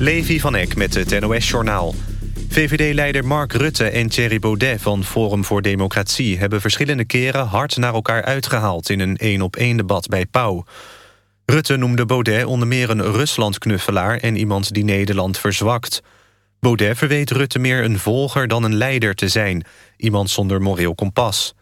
Levi van Eck met het NOS-journaal. VVD-leider Mark Rutte en Thierry Baudet van Forum voor Democratie... hebben verschillende keren hard naar elkaar uitgehaald... in een één-op-één debat bij Pauw. Rutte noemde Baudet onder meer een Ruslandknuffelaar... en iemand die Nederland verzwakt. Baudet verweet Rutte meer een volger dan een leider te zijn. Iemand zonder moreel kompas.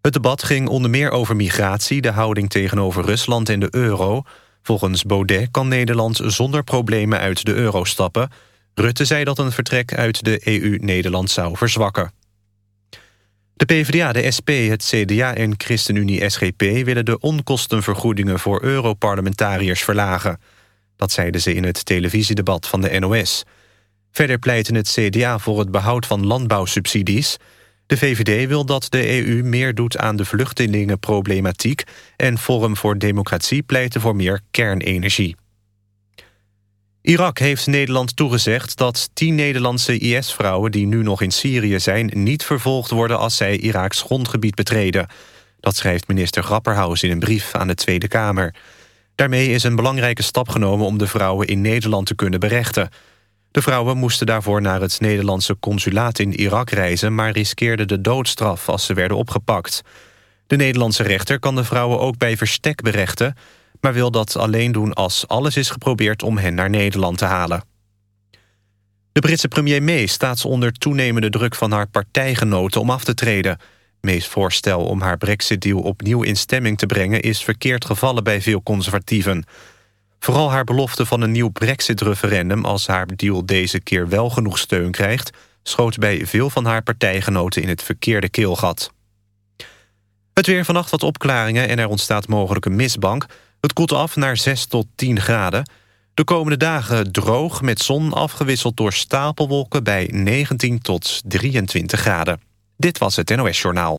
Het debat ging onder meer over migratie... de houding tegenover Rusland en de euro... Volgens Baudet kan Nederland zonder problemen uit de euro stappen. Rutte zei dat een vertrek uit de EU Nederland zou verzwakken. De PvdA, de SP, het CDA en ChristenUnie-SGP... willen de onkostenvergoedingen voor Europarlementariërs verlagen. Dat zeiden ze in het televisiedebat van de NOS. Verder pleiten het CDA voor het behoud van landbouwsubsidies... De VVD wil dat de EU meer doet aan de vluchtelingenproblematiek... en Forum voor Democratie pleiten voor meer kernenergie. Irak heeft Nederland toegezegd dat tien Nederlandse IS-vrouwen... die nu nog in Syrië zijn, niet vervolgd worden... als zij Iraks grondgebied betreden. Dat schrijft minister Grapperhaus in een brief aan de Tweede Kamer. Daarmee is een belangrijke stap genomen om de vrouwen in Nederland te kunnen berechten... De vrouwen moesten daarvoor naar het Nederlandse consulaat in Irak reizen... maar riskeerden de doodstraf als ze werden opgepakt. De Nederlandse rechter kan de vrouwen ook bij verstek berechten... maar wil dat alleen doen als alles is geprobeerd om hen naar Nederland te halen. De Britse premier May staat onder toenemende druk van haar partijgenoten om af te treden. May's voorstel om haar brexit-deal opnieuw in stemming te brengen... is verkeerd gevallen bij veel conservatieven... Vooral haar belofte van een nieuw brexit-referendum... als haar deal deze keer wel genoeg steun krijgt... schoot bij veel van haar partijgenoten in het verkeerde keelgat. Het weer vannacht wat opklaringen en er ontstaat mogelijk een mistbank. Het koelt af naar 6 tot 10 graden. De komende dagen droog met zon afgewisseld door stapelwolken... bij 19 tot 23 graden. Dit was het NOS Journaal.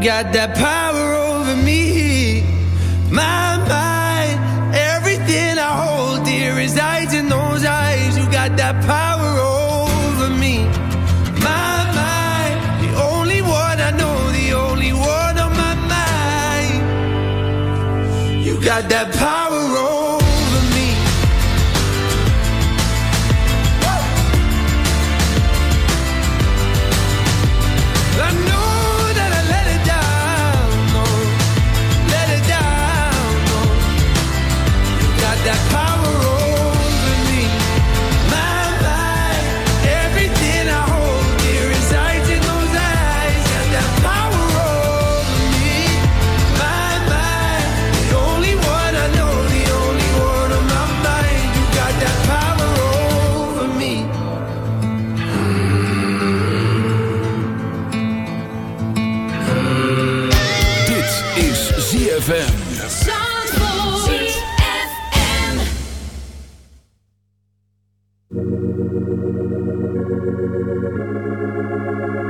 got that power over me, my mind. Everything I hold dear resides in those eyes. You got that power over me, my mind. The only one I know, the only one on my mind. You got that power. Thank you.